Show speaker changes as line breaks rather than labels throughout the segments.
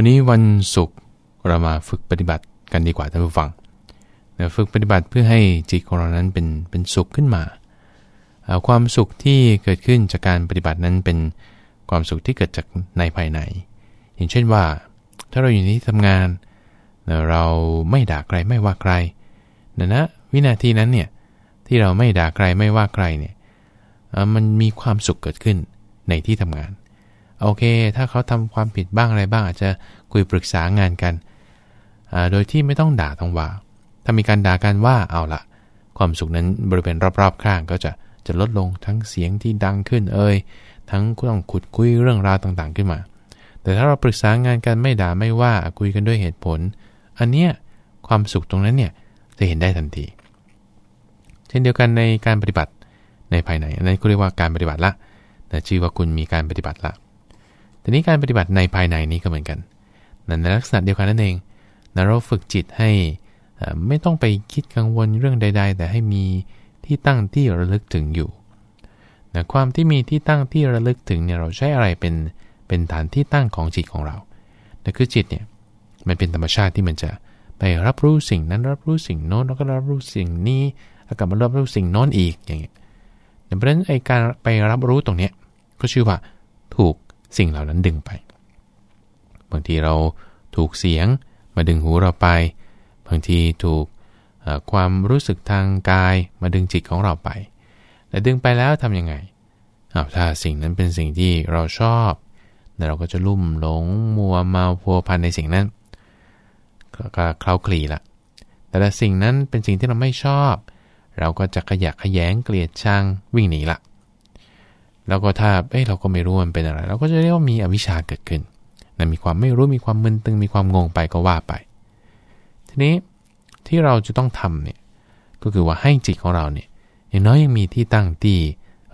วันนี้วันศุกร์เรามาฝึกปฏิบัติกันดีกว่าท่านผู้ฟังนะฝึกปฏิบัติเพื่อให้จิตของเรานั้นเป็นเป็นสุขขึ้นมา ความสุขที่เกิดขึ้นจากการปฏิบัตินั้นเป็นความสุขที่เกิดจากในภายใน อย่างเช่นว่า ถ้าเราอยู่ในที่ทำงาน เราไม่ด่าใครไม่ว่าใครนะนะวินาทีนั้นเนี่ยที่เราไม่ด่าใครไม่ว่าใครเนี่ยมันมีความสุขเกิดขึ้นในที่ทำงาน โอเค ถ้าเขาทำความผิดบ้างอะไรบ้าง อาจจะคุยปรึกษางานกัน โดยที่ไม่ต้องด่าต้องว่า ถ้ามีการด่ากันว่าเอาละความสุขนั้นบริเวณรอบๆข้างก็จะจะลดลงทั้งเสียงที่ดังขึ้นเอ่ยทั้งต้องขุดคุยเรื่องราวต่างๆขึ้นมา แต่ถ้าเราปรึกษางานกันไม่ด่าไม่ว่าคุยกันด้วยเหตุผล อันเนี้ยความสุขตรงนั้นเนี่ยจะเห็นได้ทันที เช่นเดียวกันในการปฏิบัติในภายใน อันนั้นก็เรียกว่าการปฏิบัติละแต่ชื่อว่าคุณมีการปฏิบัติละ ทีนี้การปฏิบัติในภายในนี้ก็เหมือนกันในลักษณะเดียวกันนั่นเองเราฝึกจิตให้ไม่ต้องไปคิดกังวลเรื่องใด ๆ แต่ให้มีที่ตั้งที่ระลึกถึงอยู่นะความที่มีที่ตั้งที่ระลึกถึงเนี่ยเราใช้อะไรเป็นเป็นฐานที่ตั้งของจิตของเราแต่คือจิตเนี่ยมันเป็นธรรมชาติที่มันจะไปรับรู้สิ่งนั้นรับรู้สิ่งโน้นแล้วก็รับรู้สิ่งนี้แล้วกลับมารับรู้สิ่งโน้นอีกอย่างเงี้ยเพราะฉะนั้นไอการไปรับรู้ตรงเนี้ยก็ชื่อว่า ถูก สิ่งเหล่านั้นดึงไป บางทีเราถูกเสียงมาดึงหูเราไป บางทีถูกความรู้สึกทางกายมาดึงจิตของเราไป แต่ดึงไปแล้วทํำยังไงอาถ้าสิ่งนั้นเป็นสิ่งที่เราชอบเราก็จะลุ่มหลงมัวเมาพัวพันในสิ่งนั้นก็เคล้าคลีละแต่ถ้าสิ่งนั้นเป็นสิ่งที่เราไม่ชอบ เราก็จะขยะขยงเกลียดชังวิ่งหนีละ แล้วก็ถ้าเอ้เราก็ไม่รู้มันเป็นอะไร เราก็จะเรียกว่ามีอวิชชาเกิดขึ้นนะมีความไม่รู้มีความมึนตึงมีความงงไปก็ว่าไป ทีนี้ที่เราจะต้องทำเนี่ยก็คือว่าให้จิตของเราเนี่ยอย่างน้อยยังมีที่ตั้งที่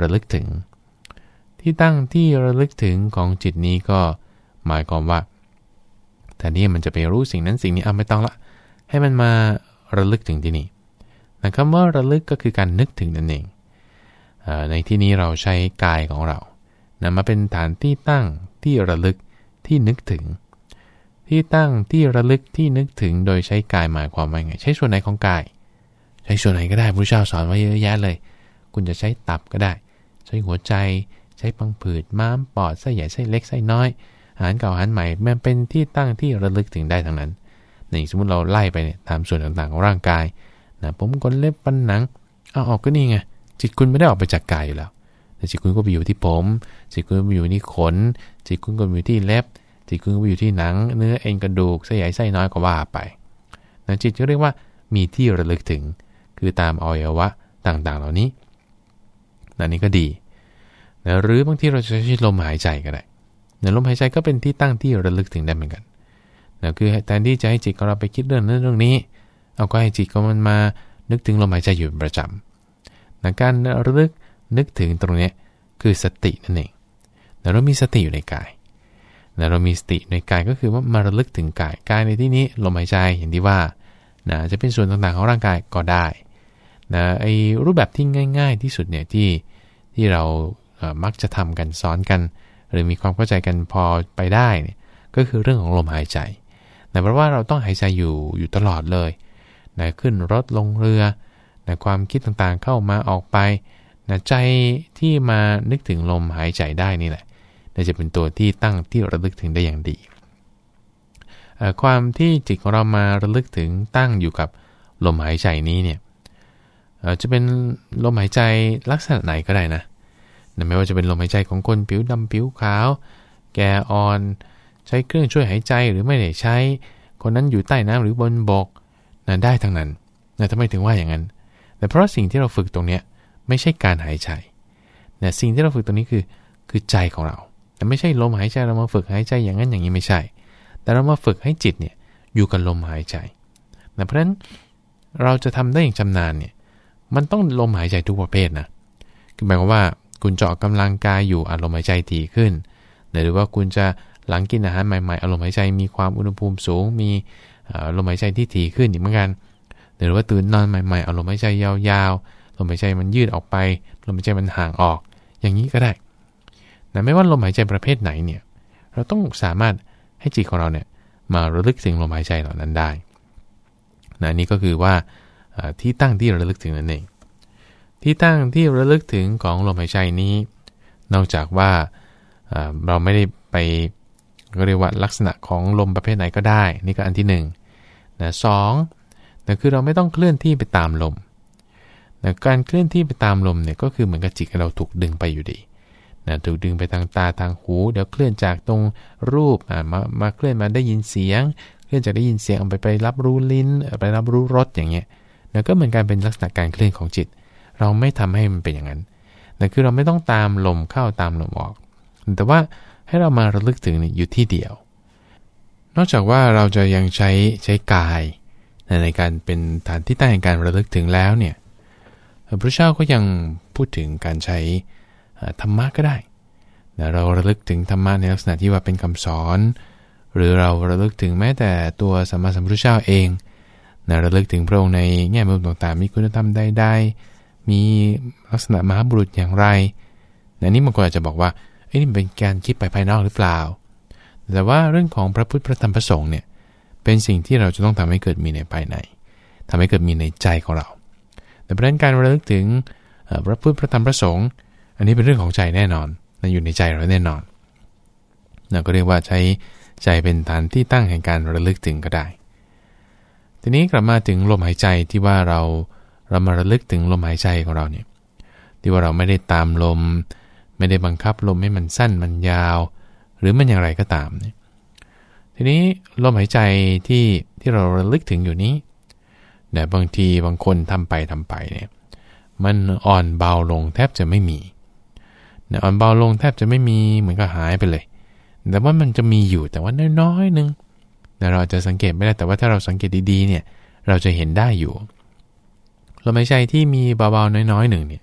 ระลึกถึง ที่ตั้งที่ระลึกถึงของจิตนี้ก็หมายความว่าแต่นี่มันจะไปรู้สิ่งนั้นสิ่งนี้เอาไม่ต้องละ ให้มันมาระลึกถึงที่นี่นะคำว่าระลึกก็คือการนึกถึงนั่นเอง ในที่นี้เราใช้กายของเรานะมาเป็นฐานที่ตั้งที่ระลึกที่นึกถึง ที่ตั้งที่ระลึกที่นึกถึง โดยใช้กายหมายความว่าไง ใช้ส่วนไหนของกาย ใช้ส่วนไหนก็ได้พระเจ้าสอนไว้เยอะแยะเลย คุณจะใช้ตับก็ได้ ใช้หัวใจ ใช้พังผืดม้ามปอดไส้ใหญ่ไส้เล็กไส้น้อยอาหารเก่าอาหารใหม่มันเป็นที่ตั้งที่ระลึกถึงได้ทั้งนั้นนี่สมมติเราไล่ไปเนี่ยตามส่วนต่างๆของร่างกายนะผมกนเล็บฟันหนังเอาออกก็นี่ไง จิตคุณไม่ได้ออกไปจากกายอยู่แล้วแต่จิตคุณก็ไปอยู่ที่ผม จิตคุณไปอยู่ที่ขน จิตคุณก็ไปอยู่ที่เล็บ จิตคุณก็ไปอยู่ที่หนัง เนื้อเอ็นกระดูกไส้ใหญ่ไส้น้อยก็ว่าไปนะจิตก็เรียกว่ามีที่ระลึกถึง คือตามอวัยวะต่างๆ เหล่านี้นั่นนี้ก็ดีนะหรือบางที่เราจะใช้ลมหายใจก็ได้นะลมหายใจก็เป็นที่ตั้งที่ระลึกถึงได้เหมือนกันนะคือแทนที่จะให้จิตของเราไปคิดเรื่องนั้นเรื่องนี้ เอาก็ให้จิตของมันมานึกถึงลมหายใจอยู่เป็นประจำ นะการระลึกนึกถึงตรงนี้คือสตินั่นเองนะเรามีสติอยู่ในกายนะเรามีสติในกายก็คือว่ามาระลึกถึงกาย กายในที่นี้ลมหายใจอย่างที่ว่านะจะเป็นส่วนต่างๆของร่างกายก็ได้นะไอ้รูปแบบที่ง่าย ๆ ที่สุดเนี่ยที่ที่เรามักจะทำกันซ้อนกัน หรือมีความเข้าใจกันพอไปได้เนี่ยก็คือเรื่องของลมหายใจนะเพราะว่าเราต้องหายใจอยู่อยู่ตลอดเลยนะขึ้นรถลงเรือ นะความคิดต่างๆเข้ามาออกไปนะใจที่มานึกถึงลมหายใจได้นี่แหละนะจะเป็นตัวที่ตั้งที่ระลึกถึงได้อย่างดี ความที่จิตของเรามาระลึกถึงตั้งอยู่กับลมหายใจนี้เนี่ยจะเป็นลมหายใจลักษณะไหนก็ได้นะนะไม่ว่าจะเป็นลมหายใจของคนผิวดำผิวขาว แก่อ่อน ใช้เครื่องช่วยหายใจหรือไม่ได้ใช้ คนนั้นอยู่ใต้น้ำหรือบนบกนะได้ทั้งนั้นนะทำไมถึงว่าอย่างนั้น แต่เพราะสิ่งที่เราฝึกตรงเนี้ยไม่ใช่การหายใจนะสิ่งที่เราฝึกตรงนี้คือคือใจของเรา แต่ไม่ใช่ลมหายใจเรามาฝึกหายใจอย่างนั้นอย่างนี้ไม่ใช่ แต่เรามาฝึกให้จิตเนี่ยอยู่กับลมหายใจนะเพราะฉะนั้นเราจะทำได้อย่างชำนาญเนี่ยมันต้องลมหายใจทุกประเภทนะคือหมายความว่าคุณเจาะกำลังกายอยู่อารมณ์หายใจถี่ขึ้น หรือว่าคุณจะหลังกินอาหารใหม่ๆอารมณ์หายใจมีความอุณหภูมิสูง มีลมหายใจที่ถี่ขึ้นอีกเหมือนกัน หรือว่าตื่นนอนใหม่ๆเอาลมหายใจยาวๆลมหายใจมันยืดออกไป ลมหายใจมันห่างออก อย่างนี้ก็ได้แต่ไม่ว่าลมหายใจประเภทไหนเนี่ยเราต้องสามารถให้จิตของเราเนี่ยมาระลึกถึงลมหายใจเหล่านั้นได้นะนี่ก็คือว่าที่ตั้งที่ระลึกถึงนั่นเองที่ตั้งที่ระลึกถึงของลมหายใจนี้ นอกจากว่าเราไม่ได้ไปเรียกว่าลักษณะของลมประเภทไหนก็ได้ นี่ก็อันที่1นนะสอง นะคือเราไม่ต้องเคลื่อนที่ไปตามลมนะการเคลื่อนที่ไปตามลมเนี่ยก็คือเหมือนกับจิตเราถูกดึงไปอยู่ดีนะถูกดึงไปทางตาทางหู เดี๋ยวเคลื่อนจากตรงรูปมามาเคลื่อนมาได้ยินเสียง เคลื่อนจากได้ยินเสียงเอาไปไปรับรู้ลิ้นไปรับรู้รสอย่างเงี้ยนะก็เหมือนการเป็นลักษณะการเคลื่อนของจิต เราไม่ทำให้มันเป็นอย่างนั้นนะคือเราไม่ต้องตามลมเข้าตามลมออก แต่ว่าให้เรามาระลึกถึงอยู่ที่เดียว นอกจากว่าเราจะยังใช้ใช้กาย ในการเป็นฐานที่ตั้งแห่งการระลึกถึงแล้วเนี่ยพระเจ้าก็ยังพูดถึงการใช้ธรรมะก็ได้เราระลึกถึงธรรมะในลักษณะที่ว่าเป็นคำสอน หรือเราระลึกถึงแม้แต่ตัวสัมมาสัมพุทธเจ้าเองนะระลึกถึงพระองค์ในแง่มุมต่างๆ มีคุณธรรมใดๆมีลักษณะมหาบุรุษอย่างไรนนี่บางคนอาจจะบอกว่าไอ้นี่เป็นการคิดไปภายนอกหรือเปล่า แต่ว่าเรื่องของพระพุทธพระธรรมพระสงฆ์เนี่ย เป็นสิ่งที่เราจะต้องทำให้เกิดมีในภายในทำให้เกิดมีในใจของเรา แต่เพราะนั้นการระลึกถึงพระพุทธพระธรรมพระสงฆ์อันนี้เป็นเรื่องของใจแน่นอนนอยู่ในใจเราแน่นอนเราก็เรียกว่าใช้ใจเป็นฐานที่ตั้งแห่งการระลึกถึงก็ได้ ทีนี้กลับมาถึงลมหายใจที่ว่าเราเรามาระลึกถึงลมหายใจของเราเนี่ยที่ว่าเราไม่ได้ตามลม ไม่ได้บังคับลมให้มันสั้นมันยาว หรือมันอย่างไรก็ตามเนี่ย ทีนี้ลมหายใจที่ที่เราระลึกถึงอยู่นี้แต่บางทีบางคนทำไปทำไปเนี่ยมันอ่อนเบาลงแทบจะไม่มีเนี่ยอ่อนเบาลงแทบจะไม่มีเหมือนกับหายไปเลย แต่ว่ามันจะมีอยู่แต่ว่าน้อยๆนึงแต่เราจะสังเกตไม่ได้แต่ว่าถ้าเราสังเกตดีๆเนี่ยเราจะเห็นได้อยู่ลมหายใจที่มีเบาๆน้อยๆหนึ่งเนี่ย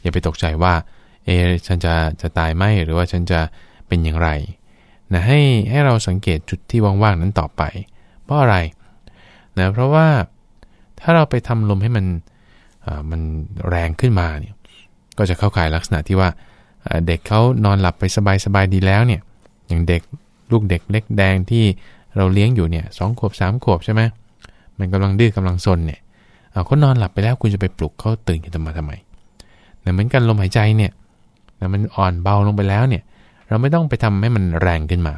อย่าไปตกใจว่าเอฉันจะจะตายไหมหรือว่าฉันจะเป็นอย่างไร นะให้ให้เราสังเกตจุดที่ว่างๆนั้นต่อไป เพราะอะไรนะเพราะว่าถ้าเราไปทำลมให้มันมันแรงขึ้นมาเนี่ยก็จะเข้าข่ายลักษณะที่ว่าเด็กเขานอนหลับไปสบายๆดีแล้วเนี่ยอย่างเด็กลูกเด็กเล็กแดงที่เราเลี้ยงอยู่เนี่ยสองขวบสามขวบใช่ไหมมันกำลังดื้อกำลังซนเนี่ยเขานอนหลับไปแล้วคุณจะไปปลุกเขาตื่นขึ้นมาทำไมเหมือนกันลมหายใจเนี่ยมันอ่อนเบาลงไปแล้วเนี่ย เราไม่ต้องไปทำให้มันแรงขึ้นมา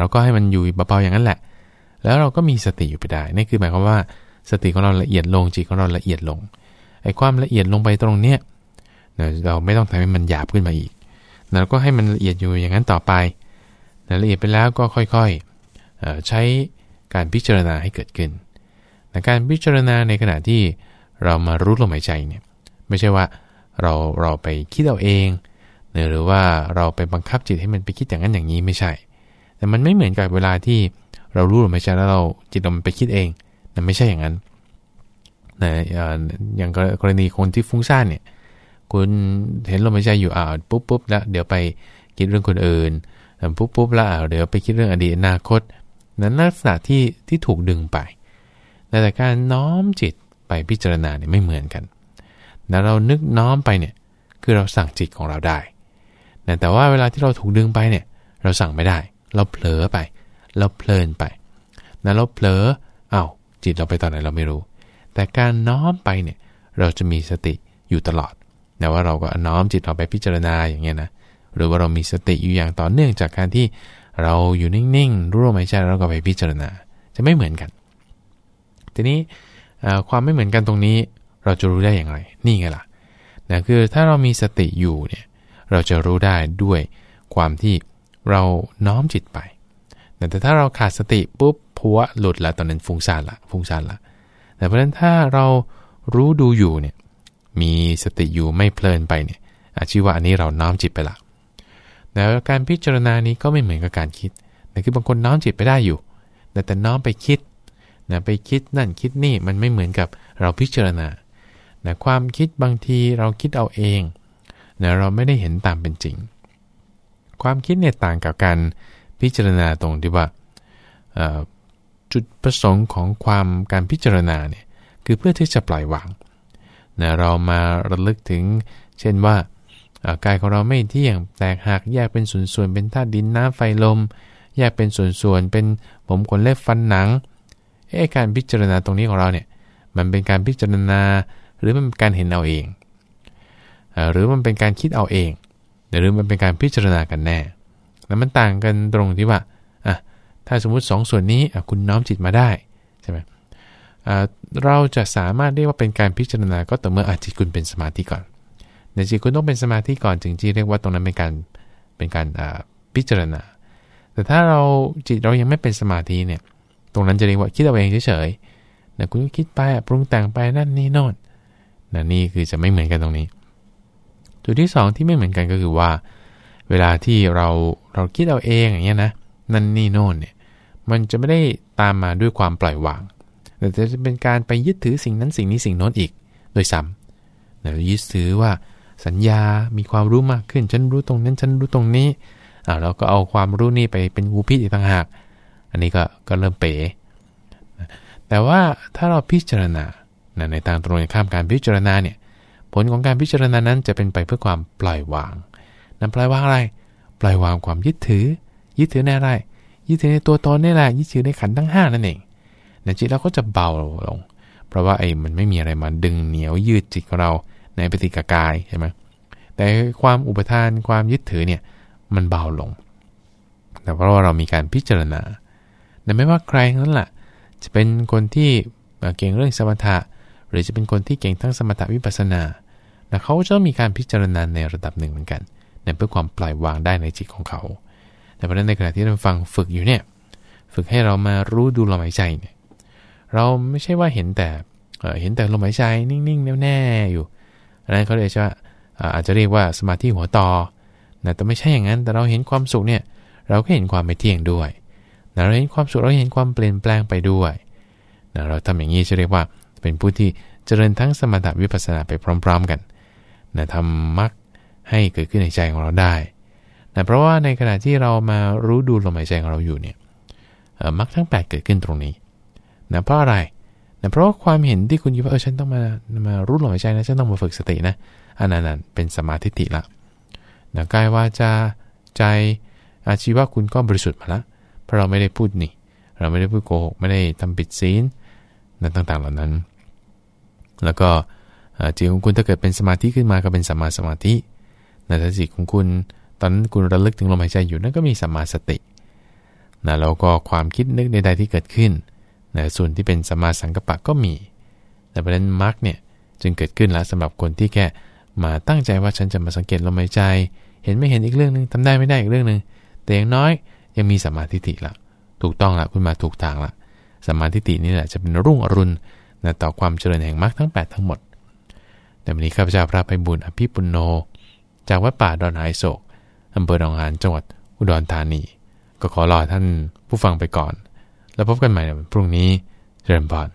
เราก็ให้มันอยู่เบาๆอย่างนั้นแหละ แล้วเราก็มีสติอยู่ไปได้ นี่คือหมายความว่า สติของเราละเอียดลงจิตของเราละเอียดลง ไอ้ความละเอียดลงไปตรงเนี้ยเราไม่ต้องทำให้มันหยาบขึ้นมาอีกเราก็ให้มันละเอียดอยู่อย่างนั้นต่อไปละเอียดไปแล้วก็ค่อยๆใช้การพิจารณาให้เกิดขึ้นการพิจารณาในขณะที่เรามารู้ลมหายใจเนี่ยไม่ใช่ว่าเราเราไปคิดเอาเอง หรือว่าเราไปบังคับจิตให้มันไปคิดอย่างนั้นอย่างนี้ไม่ใช่ แต่มันไม่เหมือนกับเวลาที่เรารู้ลมหายใจแล้วเราจิตเราไปคิดเองนั่นไม่ใช่อย่างนั้นนะอย่างกรณีคนที่ฟุ้งซ่านเนี่ย คุณเห็นลมหายใจอยู่อ่าปุ๊บปุ๊บแล้วเดี๋ยวไปคิดเรื่องคนอื่นปุ๊บปุ๊บแล้วเดี๋ยวไปคิดเรื่องอดีตอนาคต นั้นลักษณะที่ที่ถูกดึงไป แต่การน้อมจิตไปพิจารณาเนี่ยไม่เหมือนกันนะเรานึกน้อมไปเนี่ย คือเราสั่งจิตของเราได้ นะแต่ว่าเวลาที่เราถูกดึงไปเนี่ยเราสั่งไม่ได้ เราเผลอไป เราเพลินไปนะเราเผลออา้าวจิตเราไปตอนไหนเราไม่รู้ แต่การน้อมไปเนี่ยเราจะมีสติอยู่ตลอดนะว่าเราก็น้อมจิตเราไปพิจารณาอย่างเงี้ยนะหรือว่าเรามีสติอยู่อย่างต่อเนื่องจากการที่เราอยู่นิ่งๆรู้ลมหายใจแล้วก็ไปพิจารณาจะไม่เหมือนกัน ทีนี้ความไม่เหมือนกันตรงนี้เราจะรู้ได้อย่างไร นี่ไงล่ะนะคือถ้าเรามีสติอยู่เนี่ย เราจะรู้ได้ด้วยความที่เราน้อมจิตไป แต่ถ้าเราขาดสติปุ๊บพัวหลุดล้วตอนนั้นฟุ้งซ่านละฟุ้งซ่านละแต่เพราะฉะนั้นถ้าเรารู้ดูอยู่เนี่ยมีสติอยู่ไม่เพลินไปเนี่ยอาชีว่าอันนี้เราน้อมจิตไปละแล้วการพิจารณานี้ก็ไม่เหมือนกับการคิดแต่คือบางคนน้อมจิตไปได้อยู่ แต่แต่น้อมไปคิดนะไปคิดนั่นคิดนี่มันไม่เหมือนกับเราพิจารณานะความคิดบางทีเราคิดเอาเอง นะเราไม่ได้เห็นตามเป็นจริง ความคิดเนี่ยต่างกับการพิจารณาตรงที่ว่าจุดประสงค์ของความการพิจารณาเนี่ยคือเพื่อที่จะปล่อยวางนะเรามาระลึกถึง เช่นว่ากายของเราไม่เที่ยงแตกหักแยกเป็นส่วนๆเป็นธาตุดินน้ำไฟลม แยกเป็นส่วนๆเป็นผมขนเล็บฟันหนังเอ๊การพิจารณาตรงนี้ของเราเนี่ยมันเป็นการพิจารณาหรือมันเป็นการเห็นเอาเอง หรือมันเป็นการคิดเอาเองหรือมันเป็นการพิจารณากันแน่ แล้วมันต่างกันตรงที่ว่าอะถ้าสมมุติ2สส่วนนี้คุณน้อมจิตมาได้ใช่ไหมเราจะสามารถเรียกว่าเป็นการพิจารณาก็ต่อเมื่ออาจิตคุณเป็นสมาธิก่อนในจิตคุณต้องเป็นสมาธิก่อนจึงที่เรียกว่าตรงนั้นเป็นการเป็นการพิจารณา แต่ถ้าเราจิตเรายังไม่เป็นสมาธิเนี่ย ตรงนั้นจะเรียกว่าคิดเอาเองเฉยๆนะคุณก็คิดไปปรุงแต่งไปนั่นนี่โน่นนะนี่คือจะไม่เหมือนกันตรงนี้ จุดที่2ที่ไม่เหมือนกันก็คือว่า เวลาที่เราเราคิดเอาเองอย่างเงี้ยนะนั่นนี่โน่นเนี่ยมันจะไม่ได้ตามมาด้วยความปล่อยวาง แต่จะเป็นการไปยึดถือสิ่งนั้นสิ่งนี้สิ่งโน้นอีกโดยซ้ำเรายึดถือว่าสัญญา มีความรู้มากขึ้น ฉันรู้ตรงนั้น ฉันรู้ตรงนี้อ่าเราก็เอาความรู้นี่ไปเป็นงูพิษอีกต่างหาก อันนี้ก็ก็เริ่มเป๋ แต่ว่าถ้าเราพิจารณา ในทางตรงข้ามการพิจารณาเนี่ย ผลของการพิจารณานั้นจะเป็นไปเพื่อความปล่อยวางนั่นปล่อยวางอะไร ปล่อยวางความยึดถือ ยึดถือในอะไร ยึดถือในตัวตนนี่แหละ ยึดถือในขันทั้งห้านั่นเองในจิตเราก็จะเบาลง เพราะว่าไอ้มันไม่มีอะไรมาดึงเหนียวยืดจิตของเราในปฏิกากายใช่ไหมแต่ความอุปทานความยึดถือเนี่ยมันเบาลง แต่เพราะว่าเรามีการพิจารณาแต่ไม่ว่าใครนั้นแหละจะเป็นคนที่เก่งเรื่องสมถะ หรือจะเป็นคนที่เก่งทั้งสมถะวิปัสนาแต่เขาจะมีการพิจารณาในระดับหนึ่งเหมือนกันเพื่อความปล่อยวางได้ในจิตของเขา แต่เพราะนั้นในขณะที่เราฟังฝึกอยู่เนี่ย ฝึกให้เรามารู้ดูลมหายใจเนี่ย เราไม่ใช่ว่าเห็นแต่เห็นแต่ลมหายใจนิ่งๆแน่ๆอยู่อันนั้นเขาเรียกว่าอาจจะเรียกว่าสมาธิหัวต่อนะแต่ไม่ใช่อย่างนั้น แต่เราเห็นความสุขเนี่ย เราก็เห็นความไม่เที่ยงด้วยนะเราเห็นความสุขเราเห็นความเปลี่ยนแปลงไปด้วยนะเราทำอย่างนี้จะเรียกว่า เป็นผู้ที่เจริญทั้งสมถะวิปัสสนาไปพร้อม ๆ กันนะทำมรรคให้เกิดขึ้นในใจของเราได้นะเพราะว่าในขณะที่เรามารู้ดูลมหายใจของเราอยู่เนี่ยมรรคทั้ง 8 เกิดขึ้นตรงนี้นะเพราะอะไรนะเพราะว่าความเห็นที่คุณคิดว่าเออฉันต้องมามารู้ลมหายใจนะฉันต้องมาฝึกสตินะอันนั้นเป็นสมาธิิละนะกายว่าจะใจอาชีวะคุณก็บริสุทธิ์มาล้วเพราะเราไม่ได้พูดนี่ เราไม่ได้พูดโกหกไม่ได้ทำปิดศีลนั่นต่างๆเหล่านั้น แล้วก็จิตของคุณถ้าเกิดเป็นสมาธิขึ้นมาก็เป็นสัมมาสมาธินะถ้าจิตของคุณตอนนั้นคุณระลึกถึงลมหายใจอยู่นั่นก็มีสัมมาสตินะแล้วก็ความคิดนึกใดๆที่เกิดขึ้นนะส่วนที่เป็นสัมมาสังกัปปะก็มี แต่ประเด็นมรรคเนี่ยจึงเกิดขึ้นแล้วสำหรับคนที่แค่มาตั้งใจว่าฉันจะมาสังเกตลมหายใจ เห็นไม่เห็นอีกเรื่องหนึ่งทำได้ไม่ได้อีกเรื่องหนึ่งแต่อย่างน้อยยังมีสัมมาทิฏฐิละถูกต้องละคุณมาถูกทางละสัมมาทิฏฐินี่แหละจะเป็นรุ่งอรุณ นะต่อความเจริญแห่งมรรคทั้ง 8 ทั้งหมด แต่วันนี้ข้าพเจ้าพระไปบุญอภิปุโน จากวัดป่าดอนไฮโศกอำเภอหนองหานจังหวัดอุดรธานี ก็ขอรอท่านผู้ฟังไปก่อน แล้วพบกันใหม่ในพรุ่งนี้เจริญพร